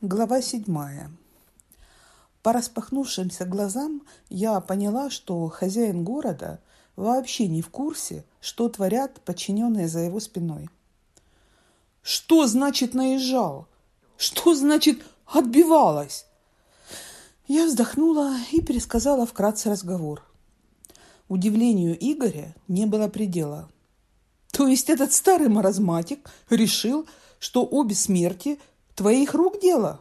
Глава седьмая. По распахнувшимся глазам я поняла, что хозяин города вообще не в курсе, что творят подчиненные за его спиной. Что значит наезжал? Что значит отбивалась? Я вздохнула и пересказала вкратце разговор. Удивлению Игоря не было предела. То есть этот старый маразматик решил, что обе смерти – Твоих рук дело?»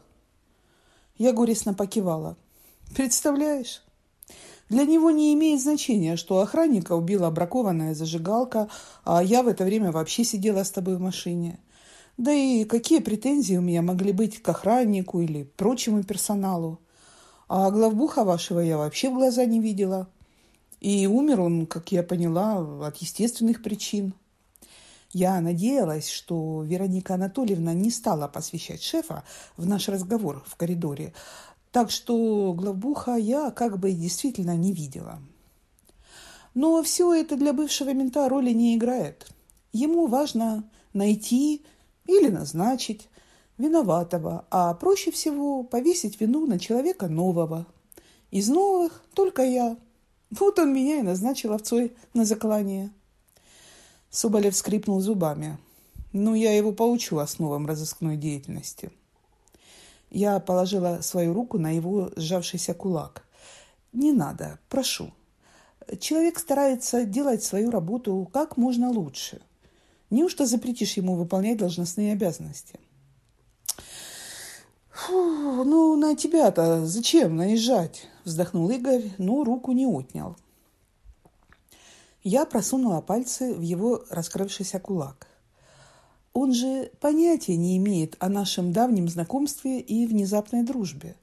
Я горестно покивала. «Представляешь?» Для него не имеет значения, что охранника убила бракованная зажигалка, а я в это время вообще сидела с тобой в машине. Да и какие претензии у меня могли быть к охраннику или прочему персоналу? А главбуха вашего я вообще в глаза не видела. И умер он, как я поняла, от естественных причин. Я надеялась, что Вероника Анатольевна не стала посвящать шефа в наш разговор в коридоре, так что главбуха я как бы действительно не видела. Но все это для бывшего мента роли не играет. Ему важно найти или назначить виноватого, а проще всего повесить вину на человека нового. Из новых только я. Вот он меня и назначил овцой на заклание. Соболев скрипнул зубами. «Ну, я его поучу основам разыскной деятельности». Я положила свою руку на его сжавшийся кулак. «Не надо, прошу. Человек старается делать свою работу как можно лучше. Неужто запретишь ему выполнять должностные обязанности?» «Фу, ну на тебя-то зачем наезжать?» – вздохнул Игорь, но руку не отнял. Я просунула пальцы в его раскрывшийся кулак. Он же понятия не имеет о нашем давнем знакомстве и внезапной дружбе.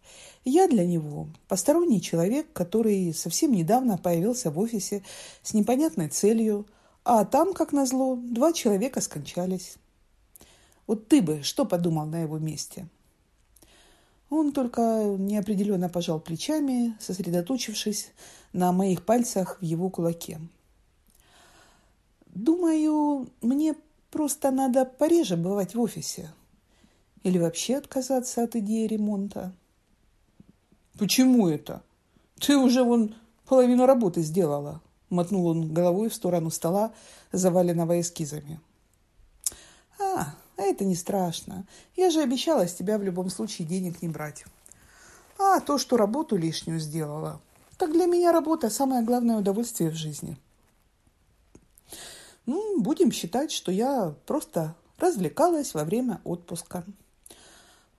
Я для него посторонний человек, который совсем недавно появился в офисе с непонятной целью, а там, как назло, два человека скончались. Вот ты бы что подумал на его месте? Он только неопределенно пожал плечами, сосредоточившись на моих пальцах в его кулаке. Думаю, мне просто надо пореже бывать в офисе. Или вообще отказаться от идеи ремонта. Почему это? Ты уже вон половину работы сделала. Мотнул он головой в сторону стола, заваленного эскизами. А, это не страшно. Я же обещала с тебя в любом случае денег не брать. А то, что работу лишнюю сделала, так для меня работа самое главное удовольствие в жизни. Ну, будем считать, что я просто развлекалась во время отпуска.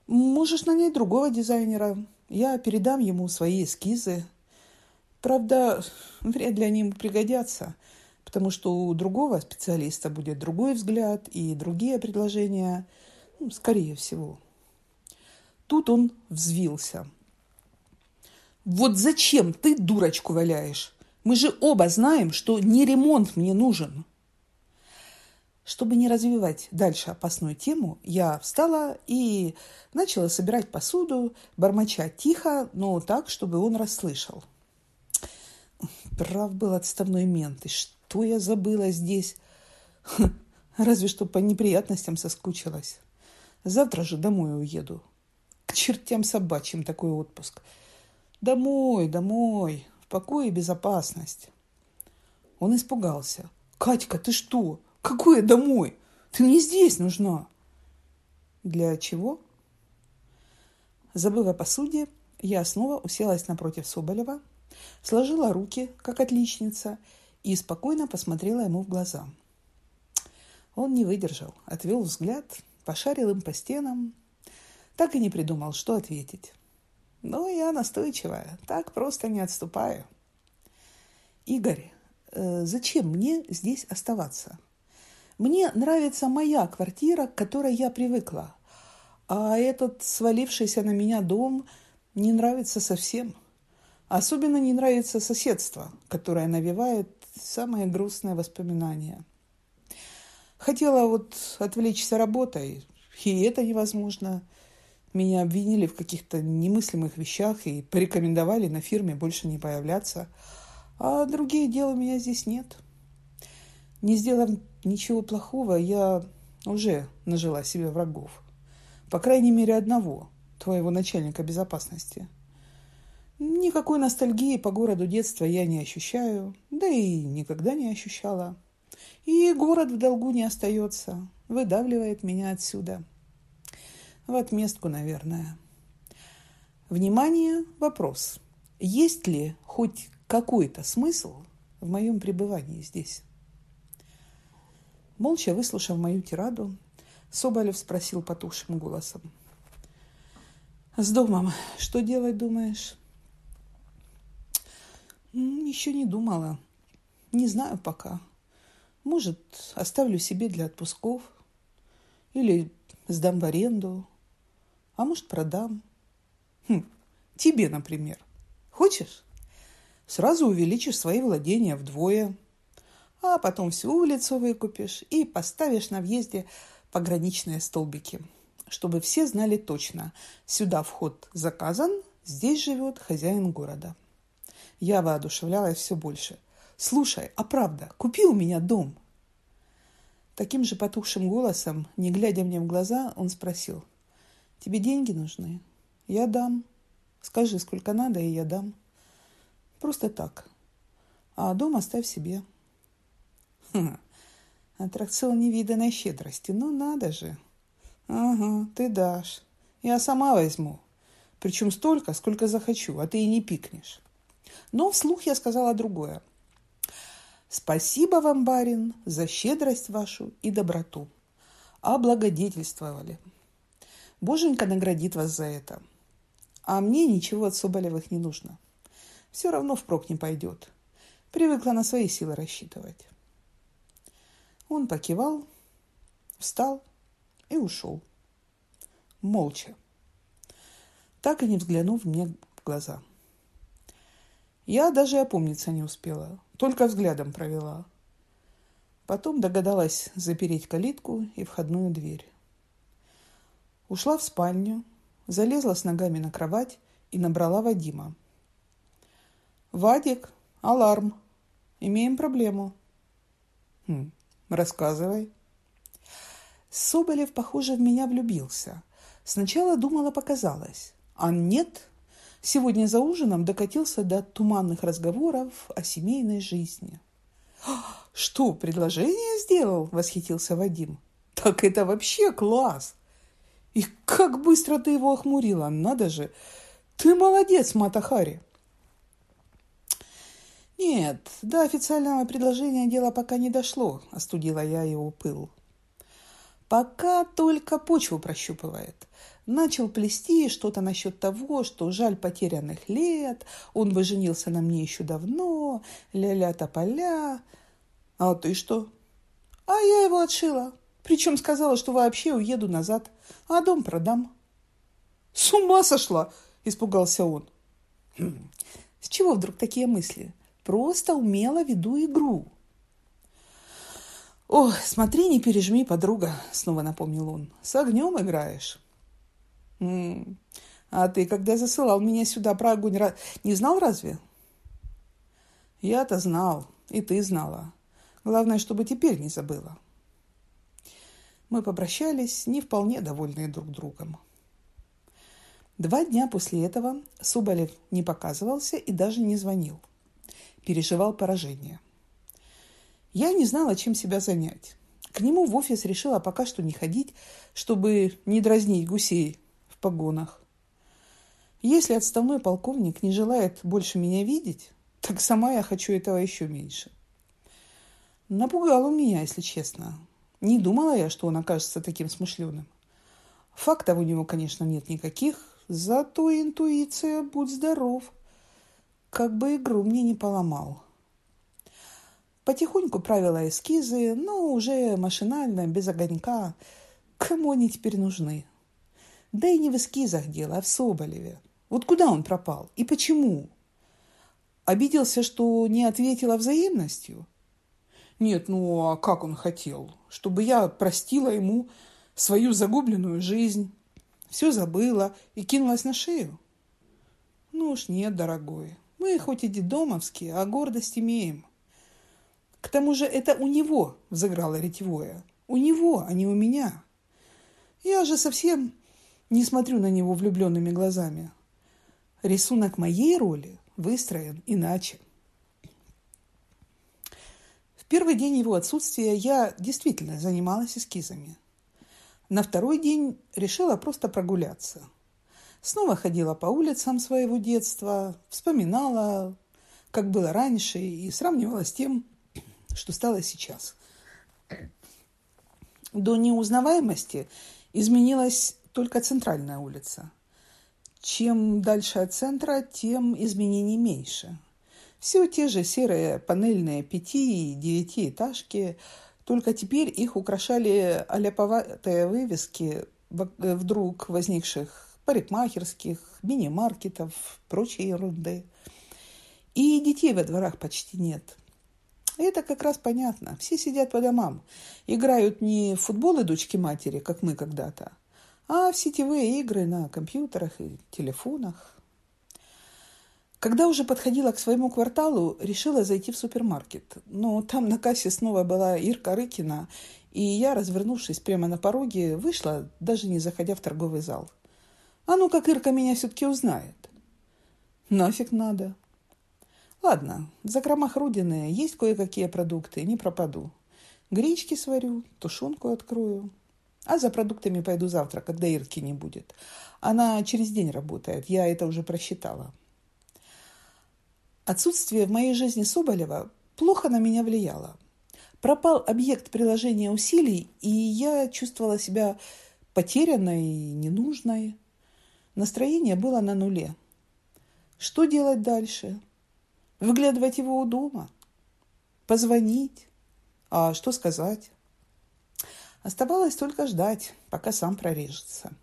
Можешь нанять другого дизайнера. Я передам ему свои эскизы. Правда, вряд ли они ему пригодятся, потому что у другого специалиста будет другой взгляд и другие предложения, ну, скорее всего. Тут он взвился. «Вот зачем ты дурочку валяешь? Мы же оба знаем, что не ремонт мне нужен». Чтобы не развивать дальше опасную тему, я встала и начала собирать посуду, бормоча тихо, но так, чтобы он расслышал. Прав был отставной мент. И что я забыла здесь? Разве что по неприятностям соскучилась. Завтра же домой уеду. К чертям собачьим такой отпуск. Домой, домой, в покое и безопасность. Он испугался. «Катька, ты что? Какое домой? Ты мне здесь нужна. Для чего? Забыв о посуде, я снова уселась напротив Соболева, сложила руки, как отличница, и спокойно посмотрела ему в глаза. Он не выдержал, отвел взгляд, пошарил им по стенам, так и не придумал, что ответить. Но я настойчивая, так просто не отступаю. Игорь, э, зачем мне здесь оставаться? Мне нравится моя квартира, к которой я привыкла. А этот свалившийся на меня дом не нравится совсем. Особенно не нравится соседство, которое навевает самые грустные воспоминания. Хотела вот отвлечься работой, и это невозможно. Меня обвинили в каких-то немыслимых вещах и порекомендовали на фирме больше не появляться. А другие дел у меня здесь нет. Не сделав ничего плохого, я уже нажила себе врагов. По крайней мере, одного. твоего начальника безопасности. Никакой ностальгии по городу детства я не ощущаю, да и никогда не ощущала. И город в долгу не остается, выдавливает меня отсюда. В отместку, наверное. Внимание, вопрос. Есть ли хоть какой-то смысл в моем пребывании здесь? Молча выслушав мою тираду, Соболев спросил потухшим голосом. «С домом что делать, думаешь?» «Еще не думала. Не знаю пока. Может, оставлю себе для отпусков. Или сдам в аренду. А может, продам. Хм, тебе, например. Хочешь? Сразу увеличишь свои владения вдвое. А потом всю улицу выкупишь и поставишь на въезде пограничные столбики, чтобы все знали точно. Сюда вход заказан, здесь живет хозяин города. Я воодушевлялась все больше. «Слушай, а правда, купи у меня дом!» Таким же потухшим голосом, не глядя мне в глаза, он спросил. «Тебе деньги нужны?» «Я дам. Скажи, сколько надо, и я дам. Просто так. А дом оставь себе». Хм. Аттракцион невиданной щедрости. Ну, надо же. Ага, ты дашь. Я сама возьму. Причем столько, сколько захочу, а ты и не пикнешь. Но вслух я сказала другое. Спасибо вам, барин, за щедрость вашу и доброту. Облагодетельствовали. Боженька наградит вас за это. А мне ничего от Соболевых не нужно. Все равно впрок не пойдет. Привыкла на свои силы рассчитывать. Он покивал, встал и ушел. Молча. Так и не взглянув мне в глаза. Я даже опомниться не успела, только взглядом провела. Потом догадалась запереть калитку и входную дверь. Ушла в спальню, залезла с ногами на кровать и набрала Вадима. «Вадик, аларм! Имеем проблему». «Хм, Рассказывай. Соболев, похоже, в меня влюбился. Сначала думала, показалось. А нет, сегодня за ужином докатился до туманных разговоров о семейной жизни. «Что, предложение сделал?» – восхитился Вадим. «Так это вообще класс! И как быстро ты его охмурила, надо же! Ты молодец, Матахари!» «Нет, до официального предложения дело пока не дошло», – остудила я его пыл. «Пока только почву прощупывает. Начал плести что-то насчет того, что жаль потерянных лет, он бы женился на мне еще давно, ля-ля тополя. А ты что?» «А я его отшила. Причем сказала, что вообще уеду назад, а дом продам». «С ума сошла!» – испугался он. «Хм, «С чего вдруг такие мысли?» Просто умело веду игру. «О, смотри, не пережми, подруга», — снова напомнил он. «С огнем играешь». «М -м, «А ты, когда засылал меня сюда про огонь, не знал разве?» «Я-то знал, и ты знала. Главное, чтобы теперь не забыла». Мы попрощались, не вполне довольные друг другом. Два дня после этого Соболев не показывался и даже не звонил – переживал поражение. Я не знала, чем себя занять. К нему в офис решила пока что не ходить, чтобы не дразнить гусей в погонах. Если отставной полковник не желает больше меня видеть, так сама я хочу этого еще меньше. Напугал он меня, если честно. Не думала я, что он окажется таким смышленым. Фактов у него, конечно, нет никаких, зато интуиция, будь здоров – как бы игру мне не поломал. Потихоньку правила эскизы, но уже машинально, без огонька. Кому они теперь нужны? Да и не в эскизах дело, а в Соболеве. Вот куда он пропал и почему? Обиделся, что не ответила взаимностью? Нет, ну а как он хотел? Чтобы я простила ему свою загубленную жизнь, все забыла и кинулась на шею? Ну уж нет, дорогой, мы хоть и дедомовские, а гордость имеем. К тому же это у него взыграло ретевое. У него, а не у меня. Я же совсем не смотрю на него влюбленными глазами. Рисунок моей роли выстроен иначе. В первый день его отсутствия я действительно занималась эскизами. На второй день решила просто прогуляться. Снова ходила по улицам своего детства, вспоминала, как было раньше, и сравнивала с тем, что стало сейчас. До неузнаваемости изменилась только центральная улица. Чем дальше от центра, тем изменений меньше. Все те же серые панельные пяти- и девятиэтажки, только теперь их украшали аляповатые вывески вдруг возникших парикмахерских, мини-маркетов, прочей ерунды. И детей во дворах почти нет. Это как раз понятно. Все сидят по домам. Играют не в футбол дочки матери, как мы когда-то, а в сетевые игры на компьютерах и телефонах. Когда уже подходила к своему кварталу, решила зайти в супермаркет. Но там на кассе снова была Ирка Рыкина, и я, развернувшись прямо на пороге, вышла, даже не заходя в торговый зал. А ну как Ирка меня все-таки узнает? Нафиг надо. Ладно, в закромах Родины есть кое-какие продукты, не пропаду. Гречки сварю, тушенку открою. А за продуктами пойду завтра, когда Ирки не будет. Она через день работает, я это уже просчитала. Отсутствие в моей жизни Соболева плохо на меня влияло. Пропал объект приложения усилий, и я чувствовала себя потерянной и ненужной. Настроение было на нуле. Что делать дальше? Выглядывать его у дома? Позвонить? А что сказать? Оставалось только ждать, пока сам прорежется.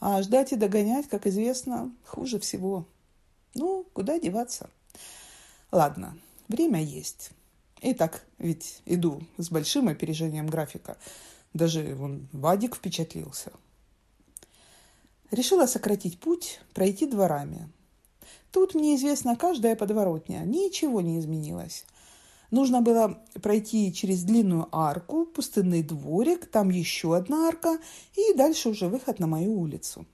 А ждать и догонять, как известно, хуже всего. Ну, куда деваться? Ладно, время есть. И так ведь иду с большим опережением графика. Даже вон Вадик впечатлился. Решила сократить путь, пройти дворами. Тут мне известна каждая подворотня. Ничего не изменилось. Нужно было пройти через длинную арку, пустынный дворик, там еще одна арка и дальше уже выход на мою улицу.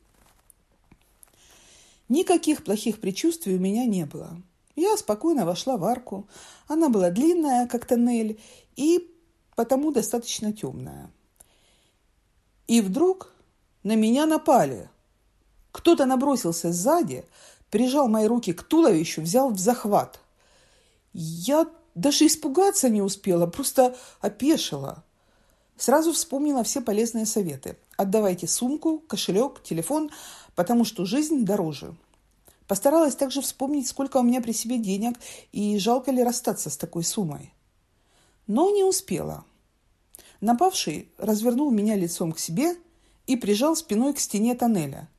Никаких плохих предчувствий у меня не было. Я спокойно вошла в арку. Она была длинная, как тоннель, и потому достаточно темная. И вдруг на меня напали. Кто-то набросился сзади, прижал мои руки к туловищу, взял в захват. Я даже испугаться не успела, просто опешила. Сразу вспомнила все полезные советы. Отдавайте сумку, кошелек, телефон, потому что жизнь дороже. Постаралась также вспомнить, сколько у меня при себе денег и жалко ли расстаться с такой суммой. Но не успела. Напавший развернул меня лицом к себе и прижал спиной к стене тоннеля.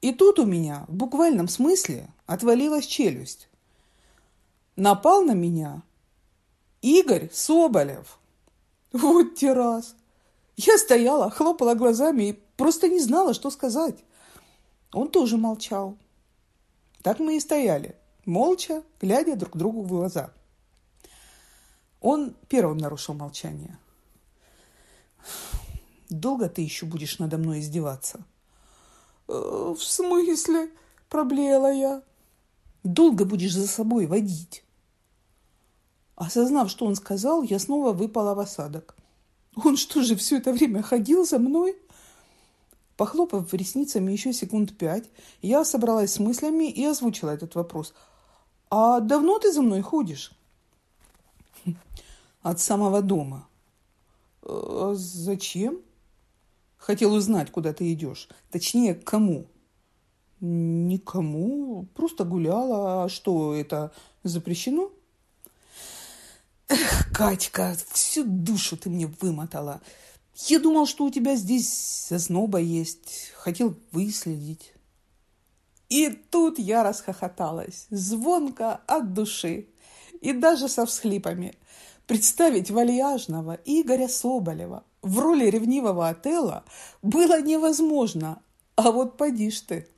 И тут у меня, в буквальном смысле, отвалилась челюсть. Напал на меня Игорь Соболев. Вот террас. Я стояла, хлопала глазами и просто не знала, что сказать. Он тоже молчал. Так мы и стояли, молча, глядя друг другу в глаза. Он первым нарушил молчание. «Долго ты еще будешь надо мной издеваться?» «Э, «В смысле?» – проблеяла я. «Долго будешь за собой водить?» Осознав, что он сказал, я снова выпала в осадок. Он что же все это время ходил за мной? Похлопав ресницами еще секунд пять, я собралась с мыслями и озвучила этот вопрос. «А давно ты за мной ходишь?» «От самого дома». «А зачем?» «Хотел узнать, куда ты идешь. Точнее, к кому?» «Никому. Просто гуляла. А что, это запрещено?» Эх, Катька, всю душу ты мне вымотала. Я думал, что у тебя здесь зазноба есть. Хотел выследить. И тут я расхохоталась, звонко от души и даже со всхлипами. Представить вальяжного Игоря Соболева в роли ревнивого отела было невозможно. А вот поди ж ты.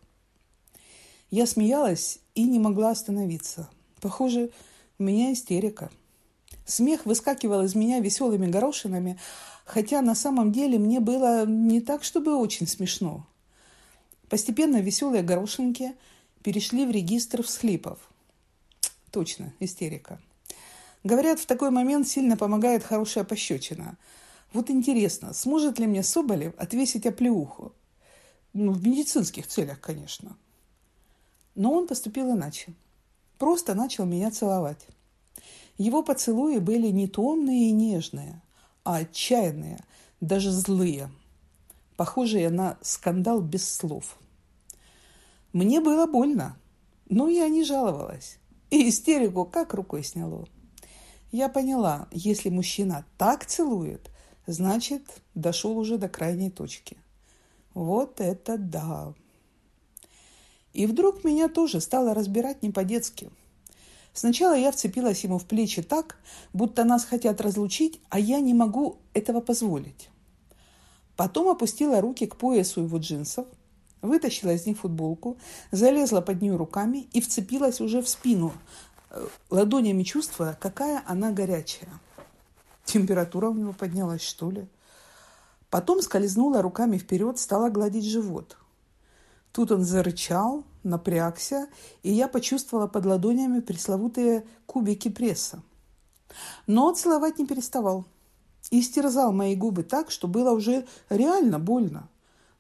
Я смеялась и не могла остановиться. Похоже, у меня истерика. Смех выскакивал из меня веселыми горошинами, хотя на самом деле мне было не так, чтобы очень смешно. Постепенно веселые горошинки перешли в регистр всхлипов. Точно, истерика. Говорят, в такой момент сильно помогает хорошая пощечина. Вот интересно, сможет ли мне Соболев отвесить оплеуху? Ну, в медицинских целях, конечно. Но он поступил иначе. Просто начал меня целовать. Его поцелуи были не томные и нежные, а отчаянные, даже злые, похожие на скандал без слов. Мне было больно, но я не жаловалась. И истерику как рукой сняло. Я поняла, если мужчина так целует, значит, дошел уже до крайней точки. Вот это да! И вдруг меня тоже стало разбирать не по-детски. Сначала я вцепилась ему в плечи так, будто нас хотят разлучить, а я не могу этого позволить. Потом опустила руки к поясу его джинсов, вытащила из них футболку, залезла под нее руками и вцепилась уже в спину, Э, ладонями чувствуя, какая она горячая. Температура у него поднялась, что ли? Потом скользнула руками вперед, стала гладить живот. Тут он зарычал, напрягся, и я почувствовала под ладонями пресловутые кубики пресса. Но целовать не переставал. И стерзал мои губы так, что было уже реально больно.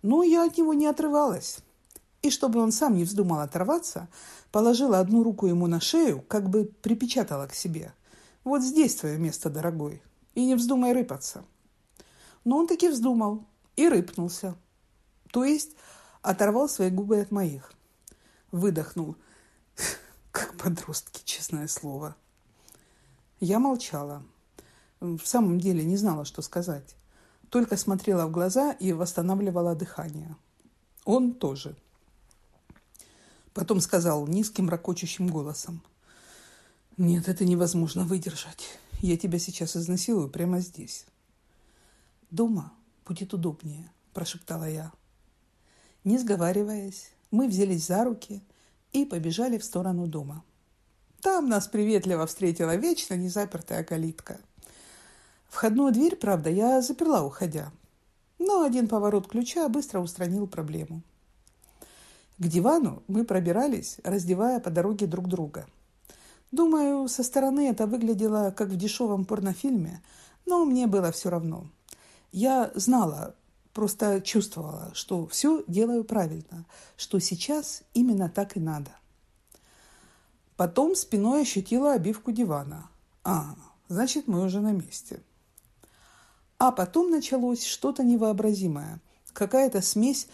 Но я от него не отрывалась. И чтобы он сам не вздумал оторваться, положила одну руку ему на шею, как бы припечатала к себе. «Вот здесь твое место, дорогой, и не вздумай рыпаться». Но он таки вздумал и рыпнулся. То есть оторвал свои губы от моих. Выдохнул, как подростки, честное слово. Я молчала. В самом деле не знала, что сказать. Только смотрела в глаза и восстанавливала дыхание. Он тоже. Потом сказал низким, ракочущим голосом. «Нет, это невозможно выдержать. Я тебя сейчас изнасилую прямо здесь». «Дома будет удобнее», – прошептала я. Не сговариваясь, мы взялись за руки и побежали в сторону дома. Там нас приветливо встретила вечно незапертая калитка. Входную дверь, правда, я заперла, уходя. Но один поворот ключа быстро устранил проблему. К дивану мы пробирались, раздевая по дороге друг друга. Думаю, со стороны это выглядело как в дешевом порнофильме, но мне было все равно. Я знала, просто чувствовала, что все делаю правильно, что сейчас именно так и надо. Потом спиной ощутила обивку дивана. А, значит, мы уже на месте. А потом началось что-то невообразимое. Какая-то смесь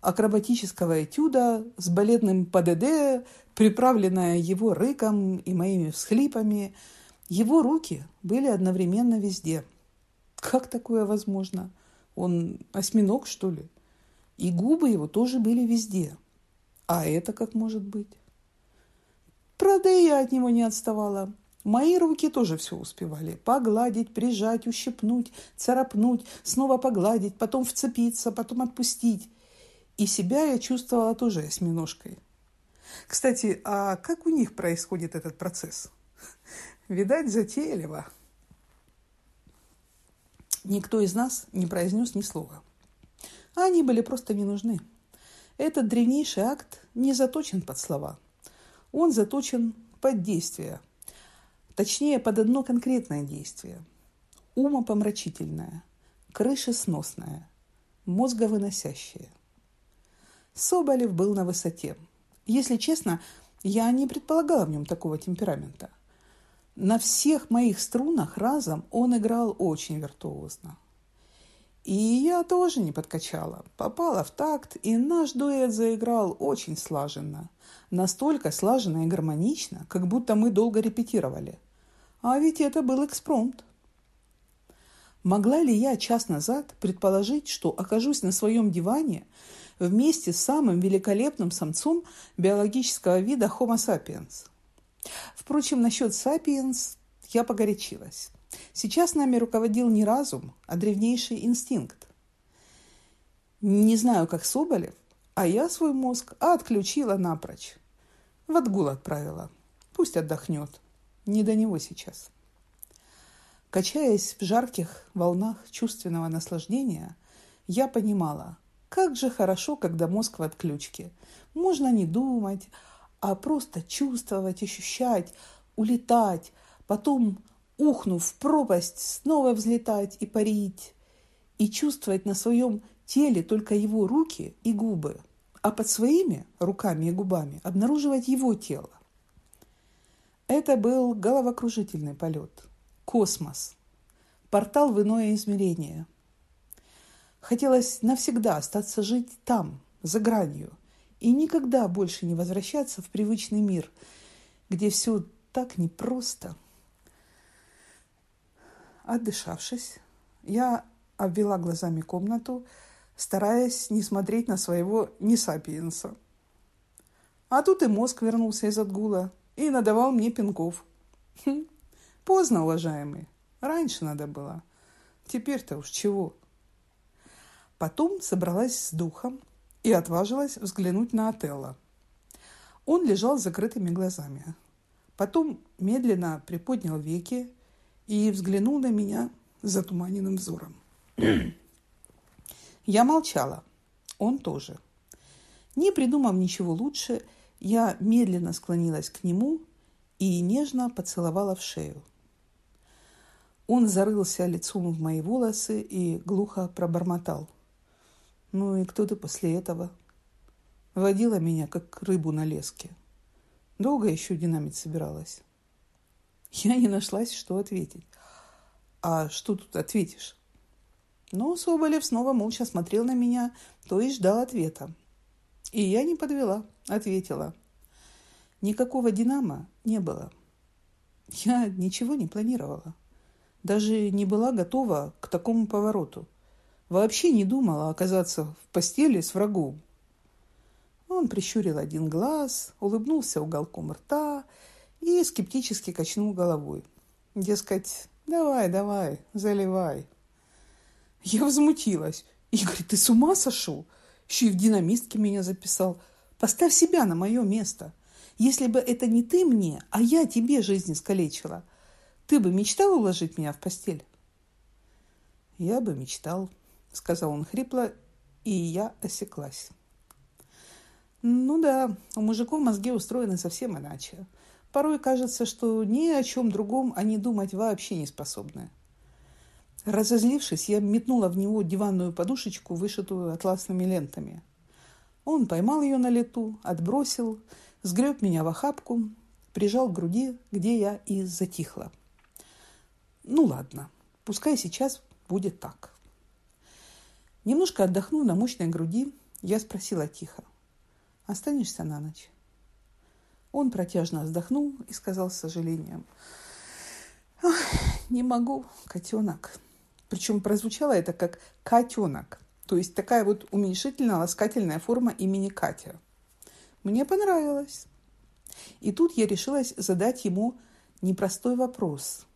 акробатического этюда с балетным ПДД, приправленная его рыком и моими всхлипами. Его руки были одновременно везде. Как такое возможно? Он осьминог, что ли? И губы его тоже были везде. А это как может быть? Правда, и я от него не отставала. Мои руки тоже все успевали. Погладить, прижать, ущипнуть, царапнуть, снова погладить, потом вцепиться, потом отпустить. И себя я чувствовала тоже осьминожкой. Кстати, а как у них происходит этот процесс? Видать, затейливо. Никто из нас не произнес ни слова. Они были просто не нужны. Этот древнейший акт не заточен под слова. Он заточен под действие. Точнее, под одно конкретное действие. Умопомрачительное, крышесносное, мозговыносящее. Соболев был на высоте. Если честно, я не предполагала в нем такого темперамента. На всех моих струнах разом он играл очень виртуозно. И я тоже не подкачала. Попала в такт, и наш дуэт заиграл очень слаженно. Настолько слаженно и гармонично, как будто мы долго репетировали. А ведь это был экспромт. Могла ли я час назад предположить, что окажусь на своем диване вместе с самым великолепным самцом биологического вида Homo sapiens. Впрочем, насчет sapiens я погорячилась. Сейчас нами руководил не разум, а древнейший инстинкт. Не знаю, как Соболев, а я свой мозг отключила напрочь. В отгул отправила. Пусть отдохнет. Не до него сейчас. Качаясь в жарких волнах чувственного наслаждения, я понимала – Как же хорошо, когда мозг в отключке. Можно не думать, а просто чувствовать, ощущать, улетать, потом, ухнув в пропасть, снова взлетать и парить, и чувствовать на своем теле только его руки и губы, а под своими руками и губами обнаруживать его тело. Это был головокружительный полет, космос, портал в иное измерение. Хотелось навсегда остаться жить там, за гранью, и никогда больше не возвращаться в привычный мир, где все так непросто. Отдышавшись, я обвела глазами комнату, стараясь не смотреть на своего несапиенса. А тут и мозг вернулся из отгула и надавал мне пинков. Хм, поздно, уважаемый. Раньше надо было. Теперь-то уж чего. Потом собралась с духом и отважилась взглянуть на Отелло. Он лежал с закрытыми глазами. Потом медленно приподнял веки и взглянул на меня затуманенным взором. Я молчала. Он тоже. Не придумав ничего лучше, я медленно склонилась к нему и нежно поцеловала в шею. Он зарылся лицом в мои волосы и глухо пробормотал. Ну и кто ты после этого? Водила меня, как рыбу на леске. Долго еще динамить собиралась. Я не нашлась, что ответить. А что тут ответишь? Но Соболев снова молча смотрел на меня, то и ждал ответа. И я не подвела, ответила. Никакого «Динамо» не было. Я ничего не планировала. Даже не была готова к такому повороту. Вообще не думала оказаться в постели с врагом. Он прищурил один глаз, улыбнулся уголком рта и скептически качнул головой. Дескать, давай, давай, заливай. Я возмутилась. Игорь, ты с ума сошел? Еще и в динамистке меня записал. Поставь себя на мое место. Если бы это не ты мне, а я тебе жизнь искалечила, ты бы мечтал уложить меня в постель? Я бы мечтал, сказал он хрипло, и я осеклась. Ну да, у мужиков мозги устроены совсем иначе. Порой кажется, что ни о чем другом они думать вообще не способны. Разозлившись, я метнула в него диванную подушечку, вышитую атласными лентами. Он поймал ее на лету, отбросил, сгреб меня в охапку, прижал к груди, где я и затихла. Ну ладно, пускай сейчас будет так. Немножко отдохнув на мощной груди, я спросила тихо. «Останешься на ночь?» Он протяжно вздохнул и сказал с сожалением. «Не могу, котенок». Причем прозвучало это как «котенок». То есть такая вот уменьшительно-ласкательная форма имени Катя. Мне понравилось. И тут я решилась задать ему непростой вопрос.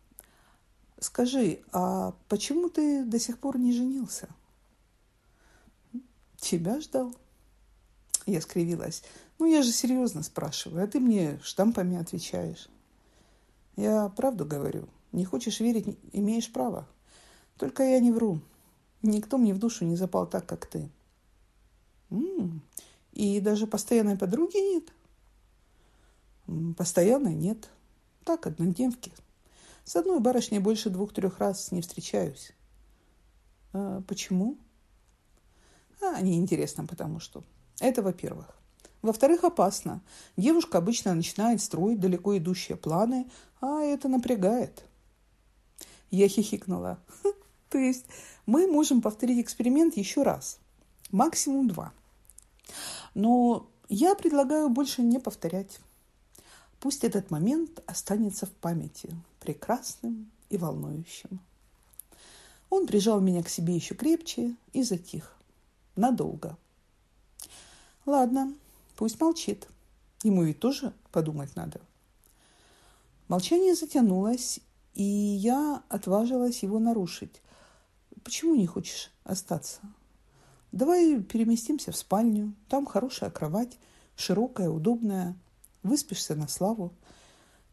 «Скажи, а почему ты до сих пор не женился?» Тебя ждал. Я скривилась. Ну, я же серьезно спрашиваю, а ты мне штампами отвечаешь. Я правду говорю. Не хочешь верить, имеешь право. Только я не вру. Никто мне в душу не запал так, как ты. М-м, и даже постоянной подруги нет? Постоянной нет. Так, однодневки. С одной барышней больше двух-трех раз не встречаюсь. А почему? А, неинтересно, потому что. Это во-первых. Во-вторых, опасно. Девушка обычно начинает строить далеко идущие планы, а это напрягает. Я хихикнула. То есть мы можем повторить эксперимент еще раз. Максимум два. Но я предлагаю больше не повторять. Пусть этот момент останется в памяти, прекрасным и волнующим. Он прижал меня к себе еще крепче и затих. Надолго. Ладно, пусть молчит. Ему ведь тоже подумать надо. Молчание затянулось, и я отважилась его нарушить. Почему не хочешь остаться? Давай переместимся в спальню. Там хорошая кровать, широкая, удобная. Выспишься на славу.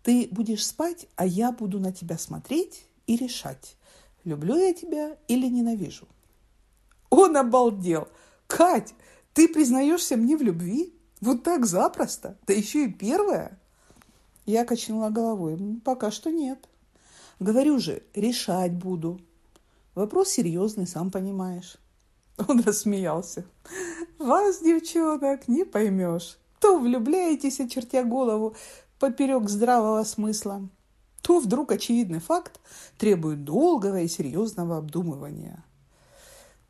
Ты будешь спать, а я буду на тебя смотреть и решать, люблю я тебя или ненавижу. Он обалдел. Кать, ты признаешься мне в любви? Вот так запросто? Да еще и первая? Я качнула головой. Пока что нет. Говорю же, решать буду. Вопрос серьезный, сам понимаешь. Он рассмеялся. Вас, девчонок, не поймешь. То влюбляетесь, очертя голову, поперек здравого смысла, то вдруг очевидный факт требует долгого и серьезного обдумывания.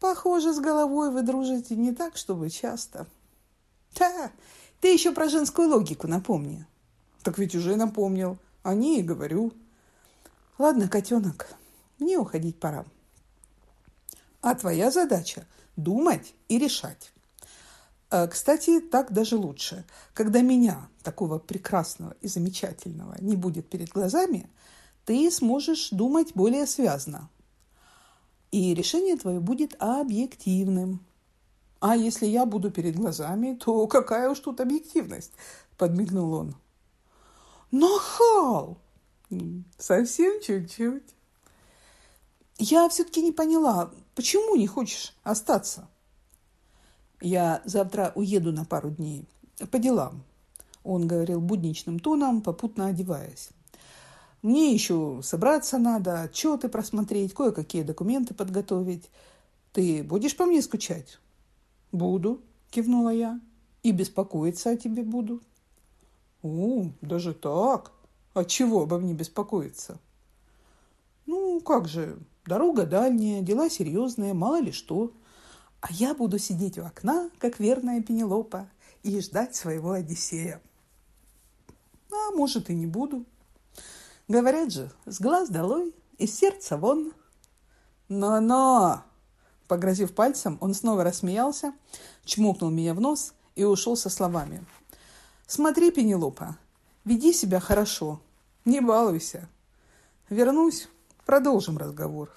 Похоже, с головой вы дружите не так, чтобы часто. Да, ты еще про женскую логику напомни. Так ведь уже напомнил. О ней и говорю. Ладно, котенок, мне уходить пора. А твоя задача – думать и решать. Э, кстати, так даже лучше. Когда меня, такого прекрасного и замечательного, не будет перед глазами, ты сможешь думать более связно. И решение твое будет объективным. А если я буду перед глазами, то какая уж тут объективность, подмигнул он. Нахал! Совсем чуть-чуть. Я все-таки не поняла, почему не хочешь остаться? Я завтра уеду на пару дней. По делам. Он говорил будничным тоном, попутно одеваясь. Мне еще собраться надо, отчеты просмотреть, кое-какие документы подготовить. Ты будешь по мне скучать? Буду, кивнула я. И беспокоиться о тебе буду. О, даже так? От чего обо мне беспокоиться? Ну, как же, Дорога дальняя, дела серьезные, мало ли что. А я буду сидеть у окна, как верная Пенелопа, и ждать своего Одиссея. А может и не буду. Говорят же, с глаз долой, из сердца вон. Но-но! Погрозив пальцем, он снова рассмеялся, чмокнул меня в нос и ушел со словами. «Смотри, Пенелопа, веди себя хорошо, не балуйся. Вернусь, Продолжим разговор.